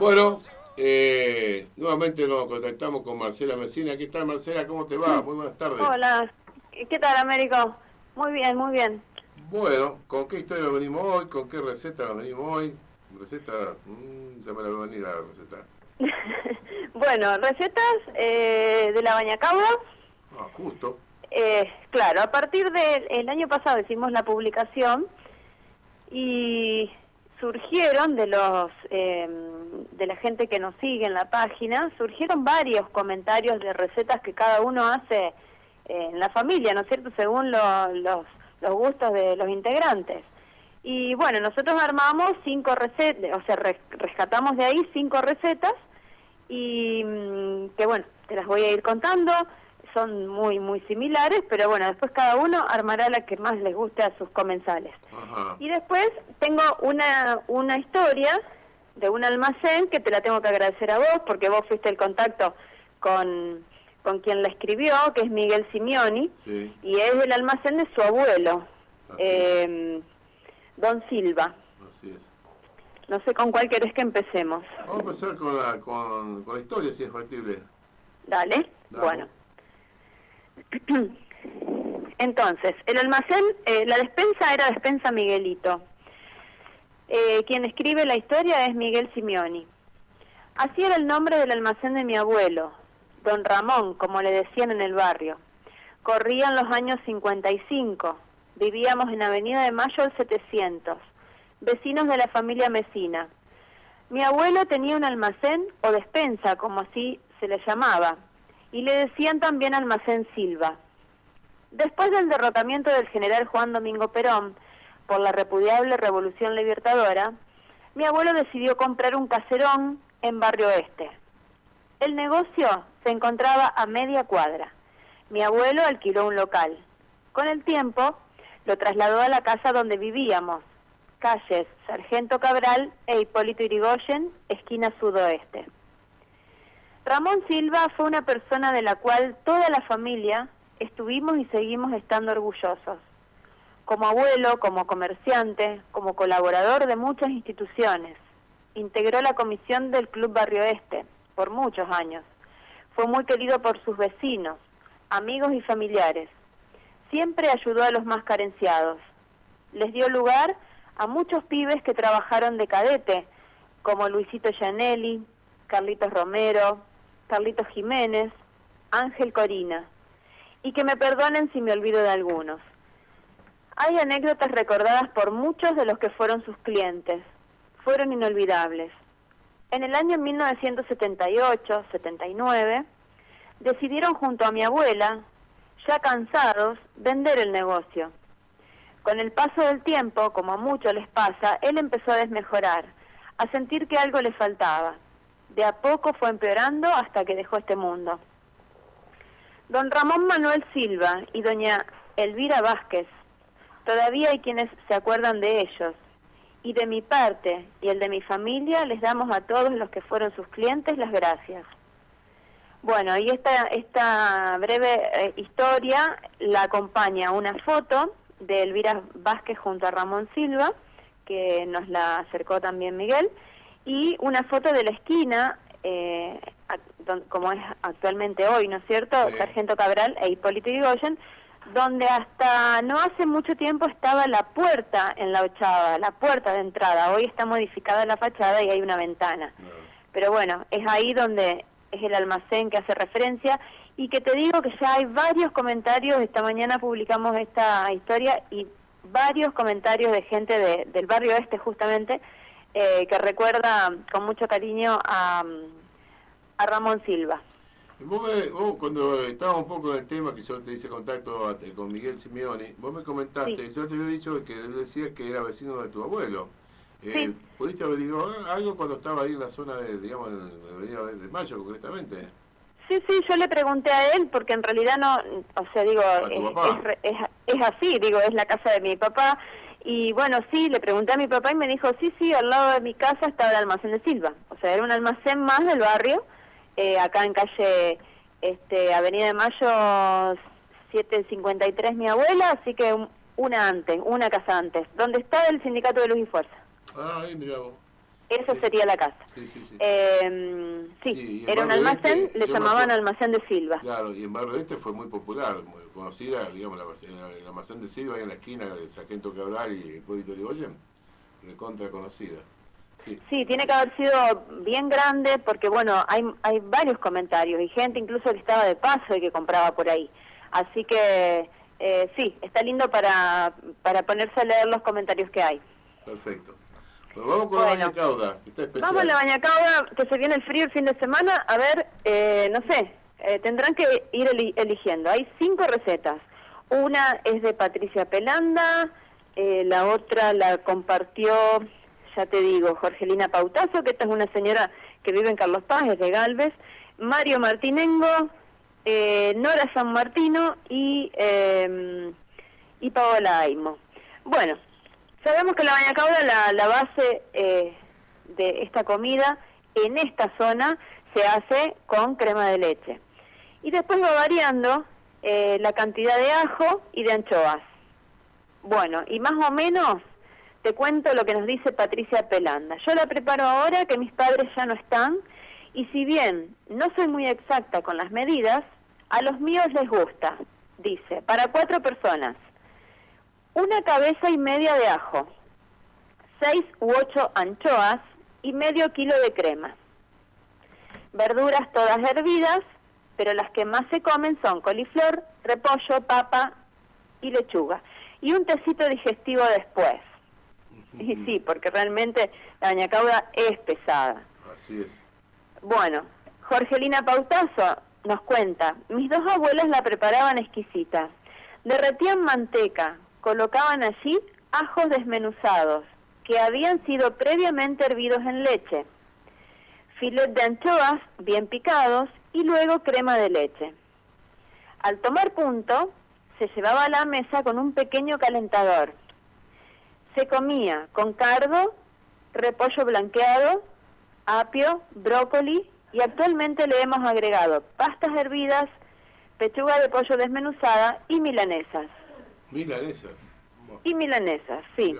Bueno, eh, nuevamente nos contactamos con Marcela Mesina. ¿Qué tal, Marcela? ¿Cómo te va? Muy buenas tardes. Hola, ¿qué tal, Américo? Muy bien, muy bien. Bueno, ¿con qué historia venimos hoy? ¿Con qué receta nos venimos hoy? Receta, mmm, ya me la voy a venir a la receta. bueno, recetas eh, de la bañacaba. Ah, justo. Eh, claro, a partir del año pasado hicimos la publicación y surgieron de los eh, de la gente que nos sigue en la página, surgieron varios comentarios de recetas que cada uno hace eh, en la familia, ¿no es cierto?, según los, los gustos de los integrantes. Y bueno, nosotros armamos cinco recetas, o sea, rescatamos de ahí cinco recetas y mm, que bueno, te las voy a ir contando son muy muy similares, pero bueno, después cada uno armará la que más les guste a sus comensales. Y después tengo una, una historia de un almacén que te la tengo que agradecer a vos, porque vos fuiste el contacto con, con quien la escribió, que es Miguel Simeoni, y es el almacén de su abuelo, eh, Don Silva. Así es. No sé con cuál querés que empecemos. Vamos a empezar con la, con, la historia, si es factible. Dale. bueno. Entonces, el almacén, eh, la despensa era despensa Miguelito. Eh, quien escribe la historia es Miguel Simeoni. Así era el nombre del almacén de mi abuelo, don Ramón, como le decían en el barrio. Corrían los años 55, vivíamos en Avenida de Mayo al 700, vecinos de la familia Mesina. Mi abuelo tenía un almacén o despensa, como así se le llamaba, y le decían también almacén Silva. Después del derrotamiento del general Juan Domingo Perón por la repudiable Revolución Libertadora, mi abuelo decidió comprar un caserón en Barrio Este. El negocio se encontraba a media cuadra. Mi abuelo alquiló un local. Con el tiempo, lo trasladó a la casa donde vivíamos, calles Sargento Cabral e Hipólito Irigoyen, esquina sudoeste. Ramón Silva fue una persona de la cual toda la familia estuvimos y seguimos estando orgullosos. Como abuelo, como comerciante, como colaborador de muchas instituciones. Integró la comisión del Club Barrio Este por muchos años. Fue muy querido por sus vecinos, amigos y familiares. Siempre ayudó a los más carenciados. Les dio lugar a muchos pibes que trabajaron de cadete, como Luisito Gianelli, Carlitos Romero, Carlitos Jiménez, Ángel Corina, y que me perdonen si me olvido de algunos. Hay anécdotas recordadas por muchos de los que fueron sus clientes. Fueron inolvidables. En el año 1978-79, decidieron junto a mi abuela, ya cansados, vender el negocio. Con el paso del tiempo, como a muchos les pasa, él empezó a desmejorar, a sentir que algo le faltaba de a poco fue empeorando hasta que dejó este mundo. Don Ramón Manuel Silva y doña Elvira Vázquez, todavía hay quienes se acuerdan de ellos. Y de mi parte y el de mi familia les damos a todos los que fueron sus clientes las gracias. Bueno, y esta, esta breve eh, historia la acompaña una foto de Elvira Vázquez junto a Ramón Silva, que nos la acercó también Miguel, y una foto de la esquina, eh, como es actualmente hoy, ¿no es cierto? Sargento Cabral e Hipólito Yrigoyen, donde hasta no hace mucho tiempo estaba la puerta en la ochava, la puerta de entrada. Hoy está modificada la fachada y hay una ventana. Pero bueno, es ahí donde es el almacén que hace referencia y que te digo que ya hay varios comentarios, esta mañana publicamos esta historia y varios comentarios de gente del barrio este justamente eh, que recuerda con mucho cariño a, a Ramón Silva. Vos, cuando estaba un poco en el tema, que yo te hice contacto con Miguel Simeone, vos me comentaste, yo te había dicho que él decía que era vecino de tu abuelo. Eh, ¿Pudiste averiguar algo cuando estaba ahí en la zona de, digamos, de, de Mayo concretamente? Sí, sí, yo le pregunté a él porque en realidad no, o sea, digo, es, es, es, así, digo, es la casa de mi papá y bueno, sí, le pregunté a mi papá y me dijo, sí, sí, al lado de mi casa estaba el almacén de Silva. O sea, era un almacén más del barrio, eh, acá en calle este, Avenida de Mayo 753 mi abuela, así que una antes, una casa antes, donde está el sindicato de Luz y Fuerza. Ah, ahí mira vos. Eso sería la casa. Sí, sí, sí. Eh, sí, era un almacén, este, le llamaban almacén de Silva. Claro, y en Barrio Este fue muy popular, muy conocida, digamos, el almacén de Silva ahí en la esquina de Sargento Cabral y Hipólito Yrigoyen, recontra conocida. Sí, sí, tiene que haber sido bien grande porque, bueno, hay, hay varios comentarios y gente incluso que estaba de paso y que compraba por ahí. Así que, eh, sí, está lindo para, para ponerse a leer los comentarios que hay. Perfecto vamos con la bañacauda, que está especial. Vamos a la bañacauda, que se viene el frío el fin de semana. A ver, eh, no sé, eh, tendrán que ir eligiendo. Hay cinco recetas. Una es de Patricia Pelanda, eh, la otra la compartió, ya te digo, Jorgelina Pautazo, que esta es una señora que vive en Carlos Paz, es de Galvez, Mario Martinengo, Nora San Martino y, y Paola Aimo. Bueno, Sabemos que la bañacauda, la, la base eh, de esta comida en esta zona se hace con crema de leche. Y después va variando eh, la cantidad de ajo y de anchoas. Bueno, y más o menos te cuento lo que nos dice Patricia Pelanda. Yo la preparo ahora que mis padres ya no están y si bien no soy muy exacta con las medidas, a los míos les gusta. Dice, para cuatro personas una cabeza y media de ajo, seis u ocho anchoas y medio kilo de crema. Verduras todas hervidas, pero las que más se comen son coliflor, repollo, papa y lechuga. Y un tecito digestivo después. Y sí, porque realmente la bañacauda es pesada. Así es. Bueno, Jorgelina Pautazo nos cuenta, mis dos abuelas la preparaban exquisita. Derretían manteca, colocaban allí ajos desmenuzados, que habían sido previamente hervidos en leche, filet de anchoas bien picados y luego crema de leche. Al tomar punto, se llevaba a la mesa con un pequeño calentador. Se comía con cardo, repollo blanqueado, apio, brócoli y actualmente le hemos agregado pastas hervidas, pechuga de pollo desmenuzada y milanesas. Milanesas. Y milanesas, sí.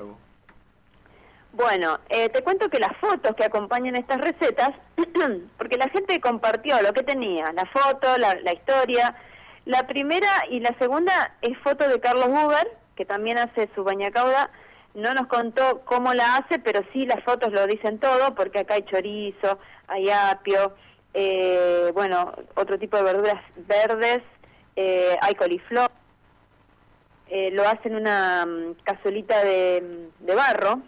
Bueno, eh, te cuento que las fotos que acompañan estas recetas, porque la gente compartió lo que tenía, la foto, la, historia. La primera y la segunda es foto de Carlos Huber, que también hace su bañacauda. No nos contó cómo la hace, pero sí las fotos lo dicen todo, porque acá hay chorizo, hay apio, eh, bueno, otro tipo de verduras verdes, eh, hay coliflor. Eh, lo hacen una um, cazuelita de, de barro,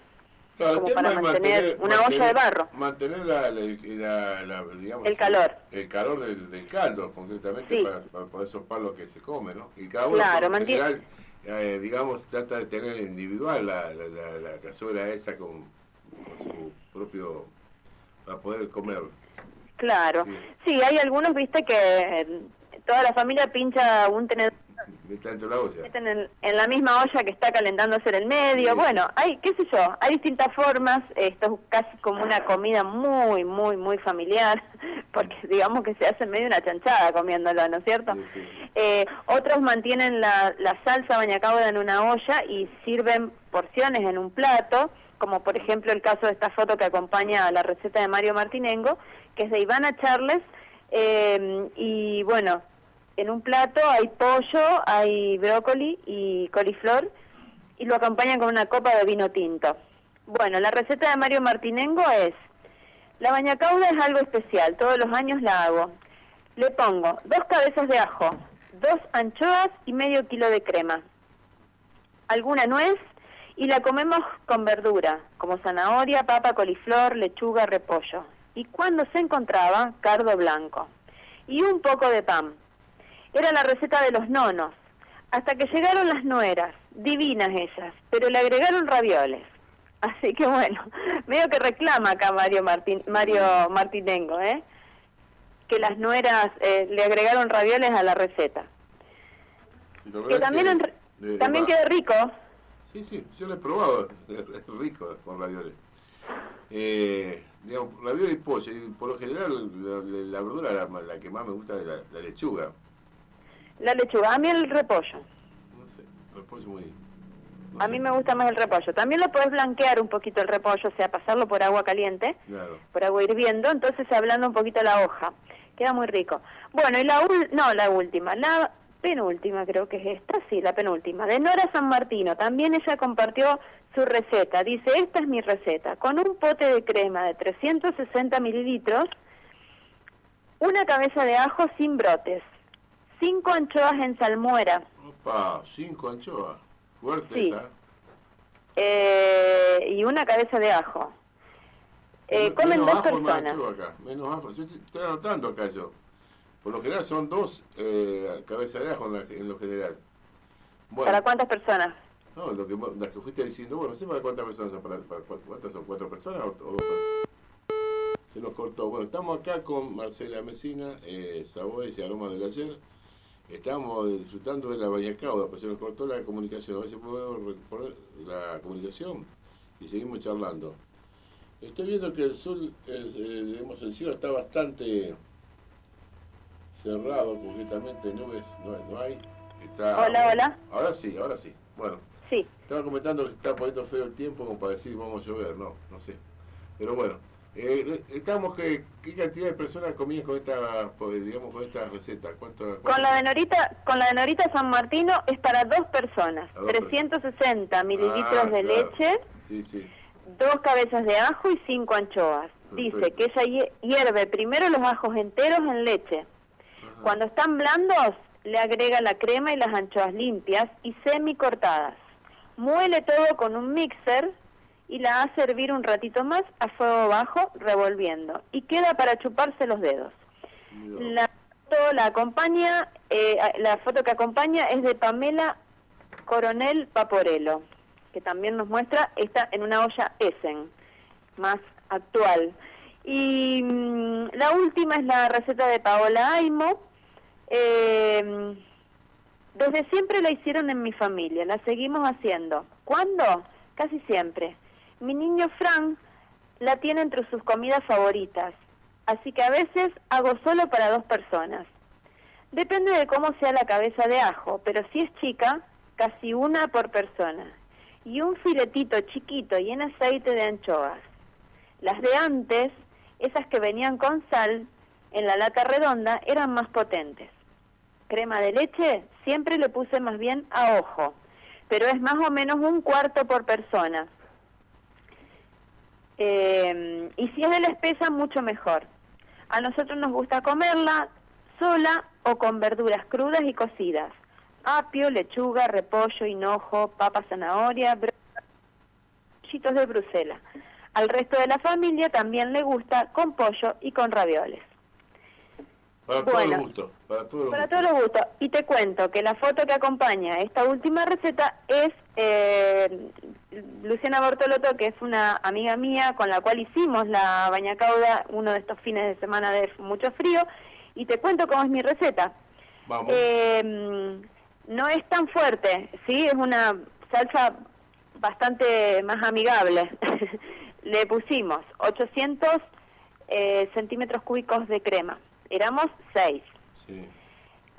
como para mantener, una olla de barro. Mantener la, la, digamos, el calor. El calor del, del caldo, concretamente, para, poder sopar lo que se come, ¿no? Y cada uno, claro, en general, eh, digamos, trata de tener individual la, la, cazuela esa con, su propio... para poder comer. Claro. Sí. sí, hay algunos, viste, que eh, toda la familia pincha un tenedor la en, la misma olla que está calentándose en el medio. Bueno, hay, qué sé yo, hay distintas formas. Esto es casi como una comida muy, muy, muy familiar, porque digamos que se hace medio una chanchada comiéndolo, ¿no es cierto? Eh, otros mantienen la, la salsa bañacauda en una olla y sirven porciones en un plato, como por ejemplo el caso de esta foto que acompaña a la receta de Mario Martinengo, que es de Ivana Charles. Eh, y bueno, en un plato hay pollo, hay brócoli y coliflor y lo acompañan con una copa de vino tinto. Bueno, la receta de Mario Martinengo es, la bañacauda es algo especial, todos los años la hago. Le pongo dos cabezas de ajo, dos anchoas y medio kilo de crema, alguna nuez y la comemos con verdura, como zanahoria, papa, coliflor, lechuga, repollo. Y cuando se encontraba, cardo blanco. Y un poco de pan. Era la receta de los nonos, hasta que llegaron las nueras, divinas ellas, pero le agregaron ravioles. Así que bueno, medio que reclama acá Mario Martín, Mario Martinengo, ¿eh? que las nueras eh, le agregaron ravioles a la receta. que también, también queda rico. Sí, sí, yo lo he probado, es rico con ravioles. Eh, digamos, ravioles y pollo, y por lo general la, verdura la, que más me gusta es la lechuga. La lechuga, a mí el repollo. No sé, repollo muy... a mí me gusta más el repollo. También lo puedes blanquear un poquito el repollo, o sea, pasarlo por agua caliente, por agua hirviendo, entonces se ablanda un poquito la hoja. Queda muy rico. Bueno, y la no, la última, la penúltima creo que es esta, sí, la penúltima, de Nora San Martino. También ella compartió su receta. Dice, esta es mi receta. Con un pote de crema de 360 mililitros, una cabeza de ajo sin brotes, cinco anchoas en salmuera. Opa, cinco anchoas. Fuerte esa. Eh, y una cabeza de ajo. Eh, comen dos personas. Acá, menos ajo. estoy anotando acá yo. Por lo general son dos eh, cabezas de ajo en, lo general. ¿Para cuántas personas? No, lo que, las que fuiste diciendo, bueno, no sé para cuántas personas son, para, cuántas son, cuatro personas o, dos personas. Se nos cortó. Bueno, estamos acá con Marcela Mesina, eh, Sabores y Aromas del Ayer. Estamos disfrutando de la bañacauda, pues se nos cortó la comunicación. A ver si podemos reponer la comunicación y seguimos charlando. Estoy viendo que el sur, el, el cielo está bastante cerrado, concretamente nubes no, no hay. Está, hola, hola. Ahora sí, ahora sí. Bueno, sí. estaba comentando que está poniendo feo el tiempo como para decir vamos a llover, no, no sé. Pero bueno, eh, estamos que qué cantidad de personas comían con esta, pues, digamos, con esta receta. ¿Cuánto, Con la de Norita, con la de Norita San Martino es para dos personas, 360 mililitros ah, de leche. Sí, sí dos cabezas de ajo y cinco anchoas. Dice que ella hierve primero los ajos enteros en leche. Cuando están blandos, le agrega la crema y las anchoas limpias y semi cortadas. Muele todo con un mixer y la hace hervir un ratito más a fuego bajo, revolviendo. Y queda para chuparse los dedos. La foto, la, acompaña, eh, la foto que acompaña es de Pamela Coronel Paporello que también nos muestra, está en una olla Essen, más actual. Y mm, la última es la receta de Paola Aimo. Eh, desde siempre la hicieron en mi familia, la seguimos haciendo. ¿Cuándo? Casi siempre. Mi niño Frank la tiene entre sus comidas favoritas, así que a veces hago solo para dos personas. Depende de cómo sea la cabeza de ajo, pero si es chica, casi una por persona y un filetito chiquito y en aceite de anchoas. Las de antes, esas que venían con sal, en la lata redonda, eran más potentes. Crema de leche siempre le puse más bien a ojo, pero es más o menos un cuarto por persona. Eh, y si es de la espesa, mucho mejor. A nosotros nos gusta comerla sola o con verduras crudas y cocidas apio, lechuga, repollo, hinojo, papa, zanahoria, chitos de Bruselas. Al resto de la familia también le gusta con pollo y con ravioles. Para todos los gustos. Para, todos los gustos. Y te cuento que la foto que acompaña esta última receta es eh, Luciana Bortoloto, que es una amiga mía con la cual hicimos la bañacauda uno de estos fines de semana de mucho frío. Y te cuento cómo es mi receta. Vamos. Eh, no es tan fuerte, sí, es una salsa bastante más amigable. Le pusimos 800 eh, centímetros cúbicos de crema. Éramos 6. Sí.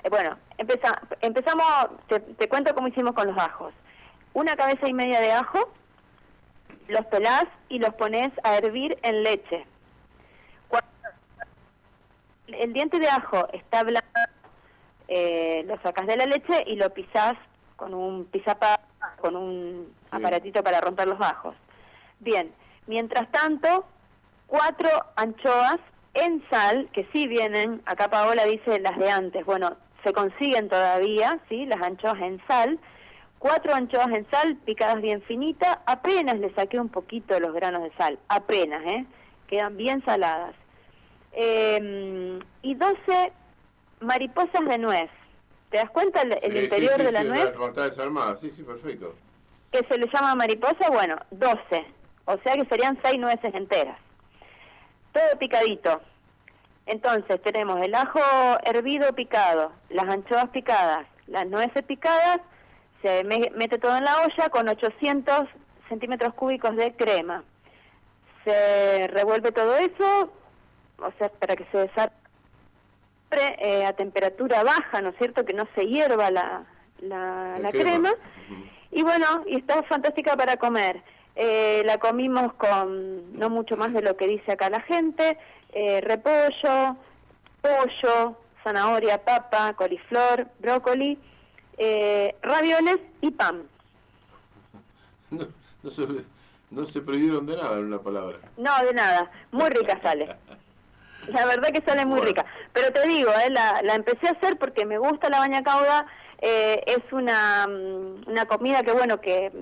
Eh, bueno, empezamos, te, cuento cómo hicimos con los ajos. Una cabeza y media de ajo, los pelás y los pones a hervir en leche. Cuando el diente de ajo está blanco, eh, lo sacas de la leche y lo pisás con un pisapa, con un aparatito para romper los bajos. Bien, mientras tanto, cuatro anchoas en sal, que sí vienen, acá Paola dice las de antes, bueno, se consiguen todavía, ¿sí? Las anchoas en sal, cuatro anchoas en sal, picadas bien finitas, apenas le saqué un poquito de los granos de sal, apenas, ¿eh? Quedan bien saladas. Eh, y 12 mariposas de nuez. ¿Te das cuenta el, interior de la nuez? está desarmada, sí, sí, perfecto. Que se le llama mariposa, bueno, 12. O sea que serían 6 nueces enteras. Todo picadito. Entonces tenemos el ajo hervido picado, las anchoas picadas, las nueces picadas, se mete todo en la olla con 800 centímetros cúbicos de crema. Se revuelve todo eso, o sea, para que se desate eh, a temperatura baja, ¿no es cierto? Que no se hierva la, la, crema. Y bueno, y está fantástica para comer. Eh, la comimos con no mucho más de lo que dice acá la gente, eh, repollo, pollo, zanahoria, papa, coliflor, brócoli, eh, ravioles y pan. No, no, se, no se prohibieron de nada en una palabra. No, de nada. Muy rica sale. La verdad que sale muy rica. Pero te digo, eh, la, la empecé a hacer porque me gusta la baña cauda. Eh, es una, mm, una comida que, bueno, que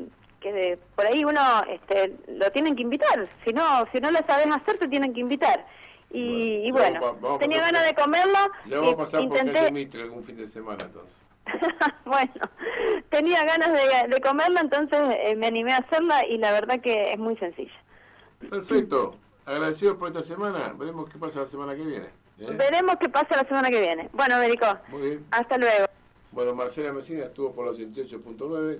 que por ahí uno este, lo tienen que invitar. Si no, si no lo sabes hacer, te tienen que invitar. Y bueno, tenía ganas de comerlo. Ya vamos a pasar intenté... por Mitre algún fin de semana entonces. bueno, tenía ganas de, comerlo, entonces eh, me animé a hacerla y la verdad que es muy sencilla. Perfecto. Agradecido por esta semana. Veremos qué pasa la semana que viene. ¿eh? Veremos qué pasa la semana que viene. Bueno, Américo. Hasta luego. Bueno, Marcela Mesina estuvo por los 108.9.